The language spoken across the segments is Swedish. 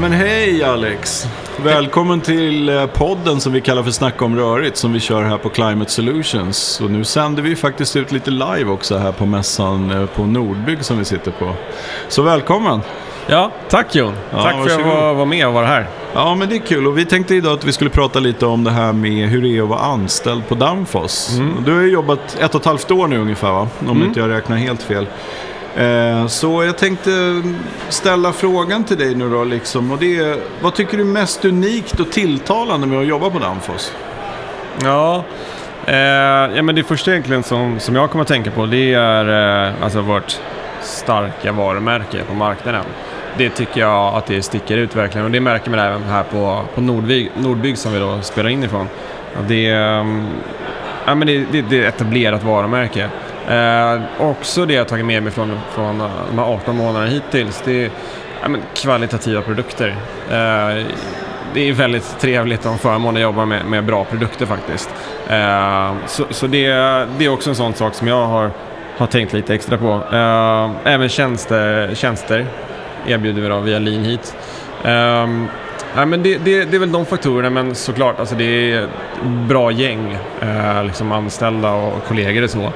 men hej Alex! Välkommen till eh, podden som vi kallar för Snacka om rörigt som vi kör här på Climate Solutions. Och nu sänder vi faktiskt ut lite live också här på mässan eh, på Nordbygg som vi sitter på. Så välkommen! Ja, tack Jon. Ja, tack för att varsågod. jag var, med och vara här. Ja men det är kul och vi tänkte idag att vi skulle prata lite om det här med hur det är att vara anställd på Danfoss. Du har ju jobbat ett och ett halvt år nu ungefär va? Om inte jag räknar helt fel. Eh, så jag tänkte ställa frågan till dig nu då liksom. Och det är, vad tycker du är mest unikt och tilltalande med att jobba på Danfoss? Ja, eh, ja men det första egentligen som, som jag kommer att tänka på det är eh, alltså vårt starka varumärke på marknaden. Det tycker jag att det sticker ut verkligen och det märker man även här på, på Nordbygg, Nordbygg som vi då spelar in ifrån. Det, eh, ja, men det, det, det är ett etablerat varumärke. Eh, också det jag tagit med mig från, från eh, de här 18 månaderna hittills, det är ja, men kvalitativa produkter. Eh, det är väldigt trevligt om förmånen förmån att jobba med, med bra produkter faktiskt. Eh, så så det, det är också en sån sak som jag har, har tänkt lite extra på. Eh, även tjänster, tjänster erbjuder vi då via Lean Heat. Eh, Ja, men det, det, det är väl de faktorerna, men såklart, alltså det är ett bra gäng eh, liksom anställda och kollegor och så.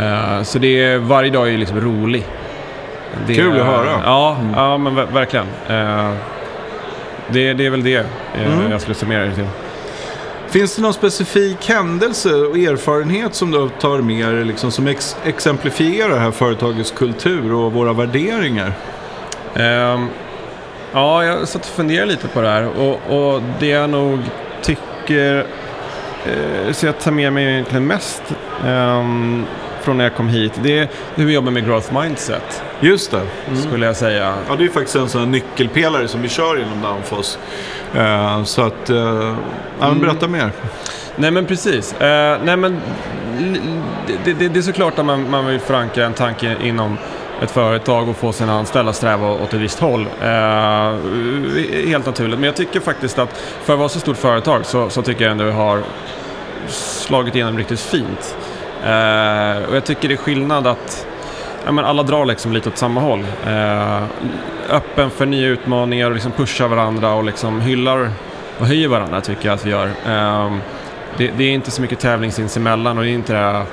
Eh, så det är, varje dag är liksom rolig. Det, Kul att höra. Ja, ja men ver- verkligen. Eh, det, det är väl det eh, jag skulle summera det till. Finns det någon specifik händelse och erfarenhet som du tar med dig liksom, som ex- exemplifierar det här företagets kultur och våra värderingar? Ja, jag satt och funderade lite på det här och, och det jag nog tycker, eh, så jag tar med mig egentligen mest ehm, från när jag kom hit, det är hur vi jobbar med growth mindset, Just det. skulle jag säga. Ja, det är faktiskt en sån här nyckelpelare som vi kör inom Danfoss. Eh, så att, eh, ja, men berätta mer. Nej men precis. Eh, nej men det, det, det är såklart att man, man vill förankra en tanke inom ett företag och få sina anställda att sträva åt ett visst håll. Eh, helt naturligt. Men jag tycker faktiskt att för att vara så stort företag så, så tycker jag ändå vi har slagit igenom riktigt fint. Eh, och jag tycker det är skillnad att ja, men alla drar liksom lite åt samma håll. Eh, öppen för nya utmaningar och liksom pushar varandra och liksom hyllar och höjer varandra tycker jag att vi gör. Eh, det, det är inte så mycket tävling sinsemellan och det är inte det här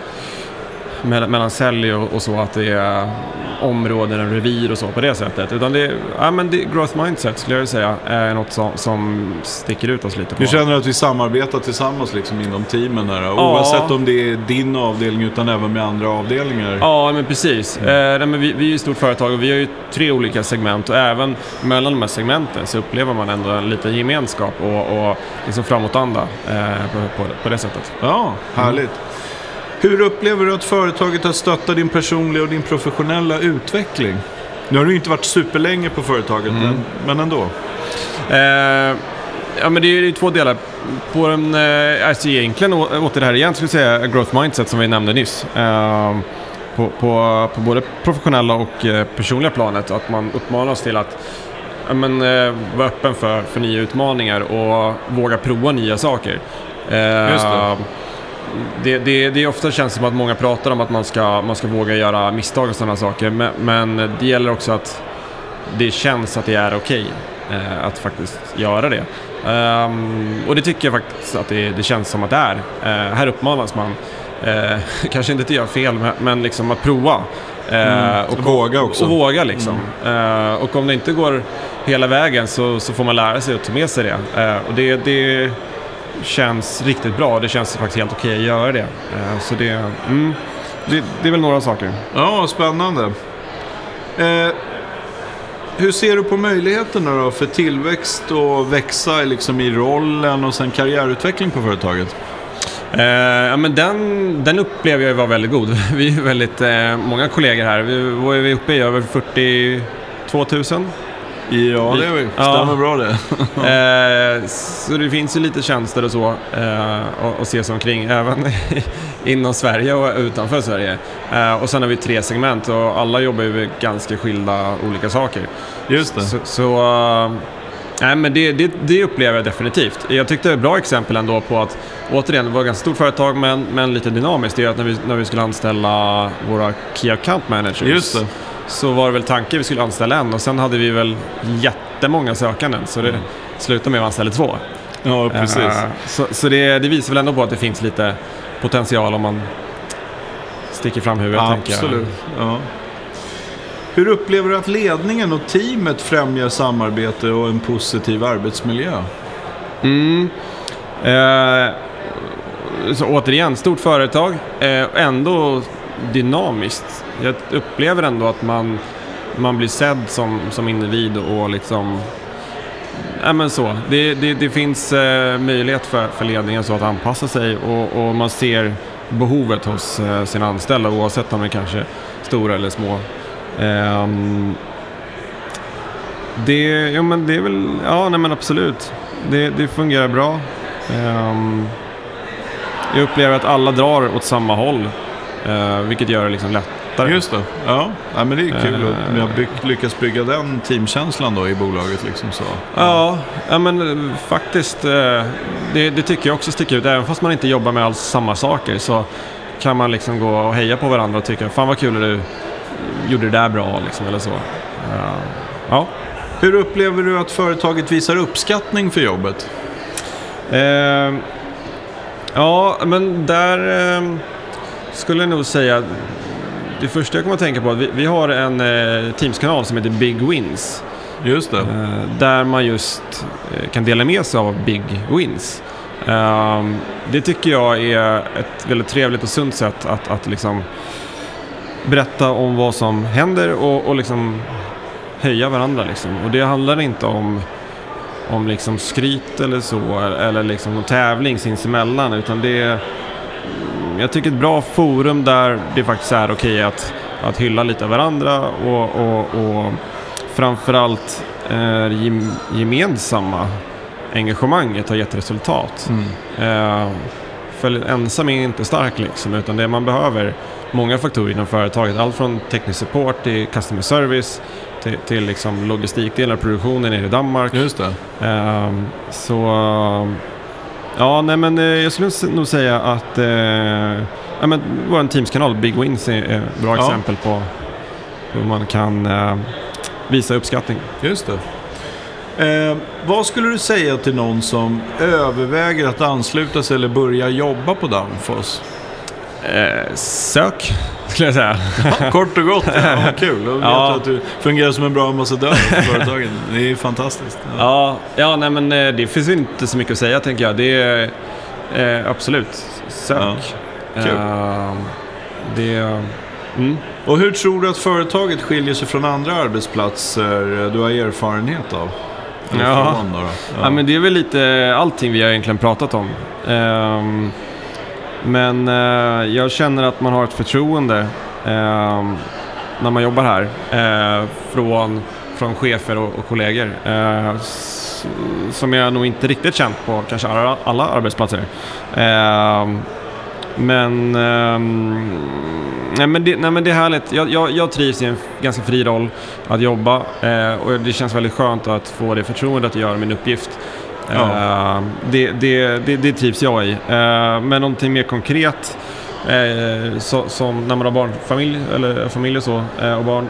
mellan, mellan sälj och, och så att det är områden och revir och så på det sättet. Utan det, är- ja, men det, growth mindset skulle jag säga är något som, som sticker ut oss lite på. Du känner att vi samarbetar tillsammans liksom inom teamen här, Ja. oavsett om det är din avdelning utan även med andra avdelningar? Ja, men precis. Eh, nej, men vi, vi är ju ett stort företag och vi har ju tre olika segment och även mellan de här segmenten så upplever man ändå en liten gemenskap och, och liksom framåtanda eh, på, på, på det sättet. Ja, härligt. Hur upplever du att företaget har stöttat din personliga och din professionella utveckling? Nu har du inte varit superlänge på företaget, men, men ändå. Eh, ja, men det är ju två delar. På den, eh, alltså egentligen å- åter det här igen, skulle säga, growth mindset som vi nämnde nyss. Eh, på, på, på både professionella och eh, personliga planet, att man uppmanas till att ja, men, eh, vara öppen för, för nya utmaningar och våga prova nya saker. Eh, Just det. Det, det, det är ofta känns som att många pratar om att man ska, man ska våga göra misstag och sådana saker, men, men det gäller också att det känns att det är okej eh, att faktiskt göra det. Ehm, och det tycker jag faktiskt att det, det känns som att det är. Eh, här uppmanas man, eh, kanske inte att göra fel, men, liksom att prova. Eh, och våga också. Och våga liksom. Eh, och om det inte går hela vägen så, så får man lära sig att ta med sig det. Och det, det känns riktigt bra. Det känns faktiskt helt okej att göra det. Eh, så det, mm, det, det är väl några saker. Ja, spännande. Eh, hur ser du på möjligheterna då för tillväxt och växa liksom i rollen och sen karriärutveckling på företaget? Eh, ja, men den, den upplever jag var väldigt god. Vi är väldigt eh, många kollegor här. Vi var vi uppe i över 42 000. Ja, det är vi. Ja. stämmer bra det. Eh, så det finns ju lite tjänster och så eh, att- att se sig omkring, även inom Sverige och utanför Sverige. Eh, och sen har vi tre segment och alla jobbar ju med ganska skilda olika saker. Just det. Så, så eh, nej, men det, det, det upplever jag definitivt. Jag tyckte det var ett bra exempel ändå på att, återigen, det var ett ganska stort företag men, men lite dynamiskt. Det är att när vi, när vi skulle anställa våra Key Account Managers Just det. Så var det väl tanken vi skulle anställa en och sen hade vi väl jättemånga sökanden så det slutade med att anställa två. Ja, precis. Eh, så så det, det visar väl ändå på att det finns lite potential om man sticker fram huvudet. jag. Absolut. Ja. Hur upplever du att ledningen och teamet främjar samarbete och en positiv arbetsmiljö? Mm. Eh, så återigen, stort företag, eh, ändå dynamiskt. Jag upplever ändå att man, man blir sedd som, som individ och liksom... Ja, men så. Det, det, det finns eh, möjlighet för, för ledningen så att anpassa sig och, och man ser behovet hos eh, sina anställda oavsett om de är kanske stora eller små. Eh, det, ja, men det är väl, ja nej, men absolut. Det, det fungerar bra. Eh, jag upplever att alla drar åt samma håll, eh, vilket gör det liksom lättare. Just det. Ja, ja men det är kul Eh. att ni har byggt, lyckats bygga den teamkänslan då i bolaget. Liksom så. Ja, ja men eh, faktiskt. eh, Det, det tycker jag också sticker ut. Även fast man inte jobbar med alls samma saker så kan man liksom gå och heja på varandra och tycka Fan vad kul du gjorde det där bra liksom, eller så. Ja. Hur upplever du att företaget visar uppskattning för jobbet? Eh, ja, men där eh, skulle nog säga... Det första jag kommer att tänka på är att vi, vi har en eh, Teams-kanal som heter Big Wins. Just det. Eh, där man just eh, kan dela med sig av Big Wins. Ehm, det tycker jag är ett väldigt trevligt och sunt sätt att, att liksom berätta om vad som händer och, och liksom höja varandra. Liksom. Och det handlar inte om, om liksom skryt eller så, eller liksom någon tävling sinsemellan, utan det är jag tycker ett bra forum där det faktiskt är okej att, att hylla lite varandra och, och, och framförallt eh, gem, gemensamma engagemanget har gett resultat. Mm. Eh, för ensam är inte stark liksom, utan det man behöver många faktorer inom företaget. Allt från teknisk support till customer service till, till liksom logistikdelar, produktionen nere i Danmark. Just det. Ehm, så ja, nej men eh, jag skulle nog säga att eh, ja, men vår Teams-kanal Big Wins är ett bra Ja. exempel på hur man kan eh, visa uppskattning. Just det. Eh, vad skulle du säga till någon som överväger att ansluta sig eller börja jobba på Danfoss? Eh, sök, skulle jag säga. Kort och gott, ja, kul. Och Ja. att du fungerar som en bra ambassadör för företagen. Det är fantastiskt. Ja. Ja, ja nej, men eh, det finns ju inte så mycket att säga tänker jag. Det är eh, absolut, sök. kul. Eh, det, mm. Och hur tror du att företaget skiljer sig från andra arbetsplatser du har erfarenhet av? Ja. då då? Ja. men det är väl lite allting vi har egentligen pratat om. Ehm, men eh, jag känner att man har ett förtroende eh, när man jobbar här eh, från, från chefer och, och kollegor. eh, s- som jag nog inte riktigt känt på kanske alla, alla arbetsplatser. Ehm, men, ehm, nej, men det, nej men det är härligt. Jag, jag, jag trivs i en ganska fri roll att jobba eh, och det känns väldigt skönt att få det förtroendet att göra min uppgift. Ja. Eh, det, det, det, det trivs jag i. Eh, men någonting mer konkret eh, så, som när man har barnfamilj eller familj och så och barn.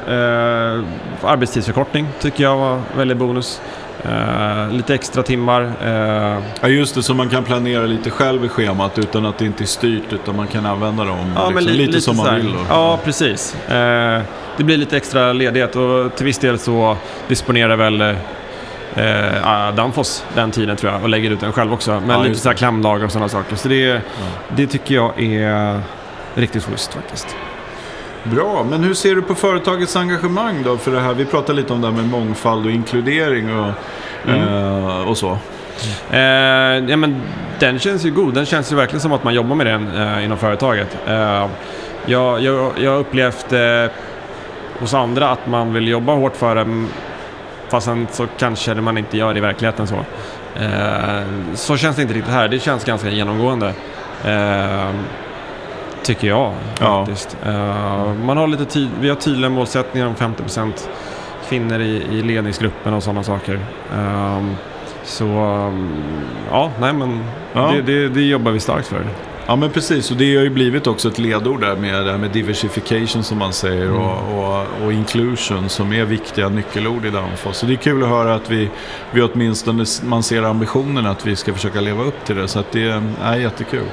Arbetstidsförkortning tycker jag var väldigt bonus. Eh, lite extra timmar. Eh, Ja, just det. Så man kan planera lite själv i schemat utan att det inte är styrt. Utan man kan använda dem Ja, liksom, li- lite, lite som man här. vill. Då. Ja, precis. Eh, det blir lite extra ledighet och till viss del så disponerar väl eh, ah, Danfoss den tiden tror jag och lägger ut den själv också. Men Ja, lite så här klämdagar och sådana saker. Så det, det tycker jag är riktigt schysst faktiskt. Bra, men hur ser du på företagets engagemang då för det här? Vi pratade lite om det här med mångfald och inkludering och, eh, och så. Eh, ja, men den känns ju god. Den känns ju verkligen som att man jobbar med den eh, inom företaget. Eh, jag, jag, jag har upplevt eh, hos andra att man vill jobba hårt för det, fastän så kanske man inte gör det i verkligheten så. Eh, så känns det inte riktigt här. Det känns ganska genomgående. Eh, tycker jag Ja. faktiskt. Eh, man har lite tid, vi har tydliga målsättningar om 50% kvinnor i, i ledningsgruppen och sådana saker. Så um, ja, nej men Ja. Det, det, det jobbar vi starkt för. Ja men precis, och det har ju blivit också ett ledord där med det här med diversification som man säger Mm. och, och, och inclusion som är viktiga nyckelord i Danfoss. Så det är kul att höra att vi, vi åtminstone man ser ambitionen att vi ska försöka leva upp till det. Så att det är jättekul.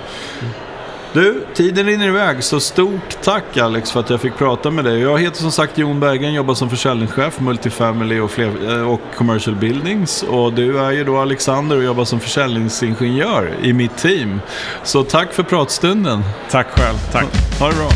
Du, tiden rinner iväg så stort tack Alex för att jag fick prata med dig. Jag heter som sagt Jon Berggren, jobbar som försäljningschef, multifamily och, fler, eh, och commercial buildings. Och du är ju då Alexander och jobbar som försäljningsingenjör i mitt team. Så tack för pratstunden. Tack själv. Tack. Ha det bra.